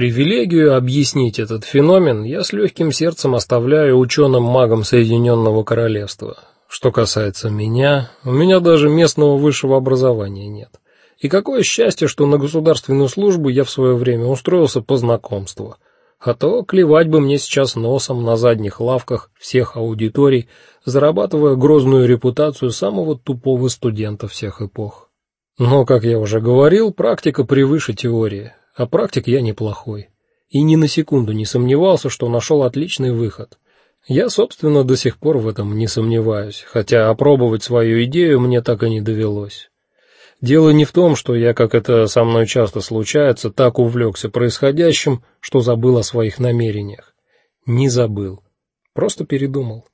привилегию объяснить этот феномен я с легким сердцем оставляю ученым-магам Соединенного Королевства. Что касается меня, у меня даже местного высшего образования нет. И какое счастье, что на государственную службу я в свое время устроился по знакомству. А то клевать бы мне сейчас носом на задних лавках всех аудиторий, зарабатывая грозную репутацию самого тупого студента всех эпох. Но, как я уже говорил, практика превыше теории, а практик я неплохой. И ни на секунду не сомневался, что нашел отличный выход. Я, собственно, до сих пор в этом не сомневаюсь, хотя опробовать свою идею мне так и не довелось. Дело не в том, что я, как это со мной часто случается, так увлекся происходящим, что забыл о своих намерениях. Не забыл, просто передумал.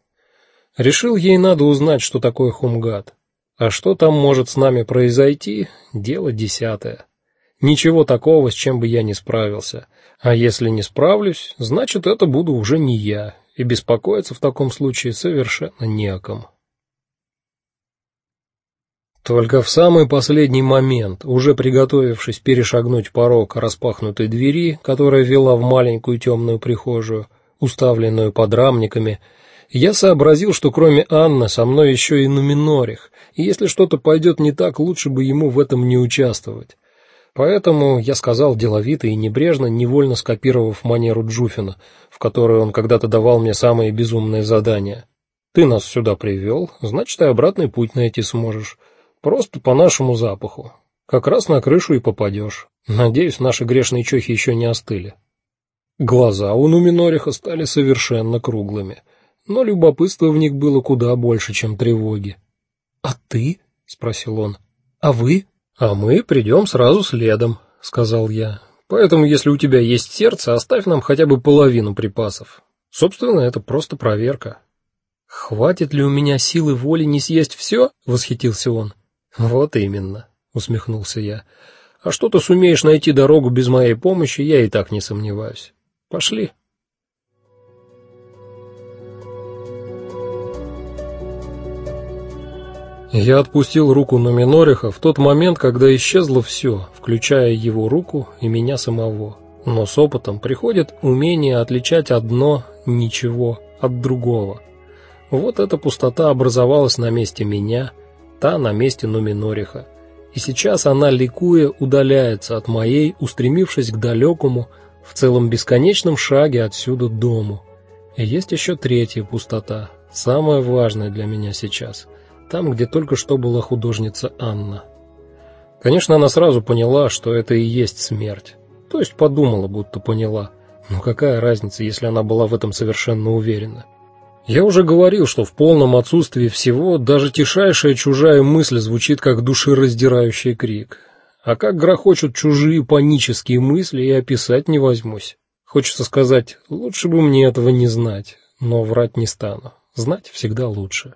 Решил, ей надо узнать, что такое Хумгат. А что там может с нами произойти, дело десятое. Ничего такого, с чем бы я не справился. А если не справлюсь, значит, это буду уже не я, и беспокоиться в таком случае совершенно не о ком. Только в самый последний момент, уже приготовившись перешагнуть порог распахнутой двери, которая вела в маленькую темную прихожую, уставленную подрамниками, я сообразил, что кроме Анны со мной еще и Нуминорих, и если что-то пойдет не так, лучше бы ему в этом не участвовать. Поэтому я сказал деловито и небрежно, невольно скопировав манеру Джуфина, в которой он когда-то давал мне самые безумные задания: "Ты нас сюда привел, значит, и обратный путь найти сможешь". Просто по нашему запаху. Как раз на крышу и попадешь. Надеюсь, наши грешные чохи еще не остыли. Глаза у Нуминориха стали совершенно круглыми, но любопытство в них было куда больше, чем тревоги. "А ты?" спросил он. "А вы?" "А мы придем сразу следом", сказал я. "Поэтому, если у тебя есть сердце, оставь нам хотя бы половину припасов. Собственно, это просто проверка". Хватит ли у меня силы воли не съесть все? восхитился он. Вот именно, усмехнулся я. А что ты сумеешь найти дорогу без моей помощи, я и так не сомневаюсь. Пошли. Я отпустил руку на Минориха в тот момент, когда исчезло все, включая его руку и меня самого. Но с опытом приходит умение отличать одно ничего от другого. Вот эта пустота образовалась на месте меня, та на месте Нуминориха. И сейчас она ликуя удаляется от моей, устремившись к далекому, в целом бесконечном шаге отсюда дому. И есть еще третья пустота, самая важная для меня сейчас, там, где только что была художница Анна. Конечно, она сразу поняла, что это и есть смерть. То есть подумала, будто поняла. Но какая разница, если она была в этом совершенно уверена? Я уже говорил, что в полном отсутствии всего даже тишайшая чужая мысль звучит как душераздирающий крик. А как грохочут чужие панические мысли, и описать не возьмусь. Хочется сказать: лучше бы мне этого не знать, но врать не стану. Знать всегда лучше.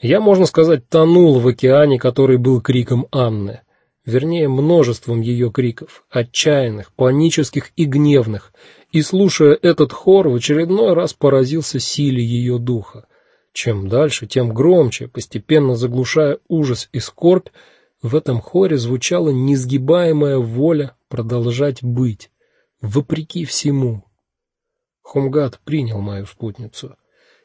Я, можно сказать, тонул в океане, который был криком Анны, вернее, множеством ее криков, отчаянных, панических и гневных, и слушая этот хор, в очередной раз поразился силе ее духа. Чем дальше, тем громче, постепенно заглушая ужас и скорбь, в этом хоре звучала несгибаемая воля продолжать быть, вопреки всему. Хумгат принял мою спутницу.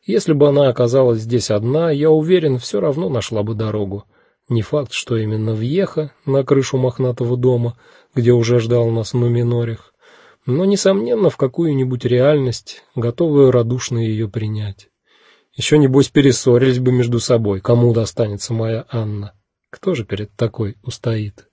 Если бы она оказалась здесь одна, я уверен, все равно нашла бы дорогу. Не факт, что именно въеха на крышу мохнатого дома, где уже ждал нас Нуминорих но несомненно в какую-нибудь реальность, готовую радушно ее принять. Еще небось перессорились бы между собой, кому достанется моя Анна. Кто же перед такой устоит?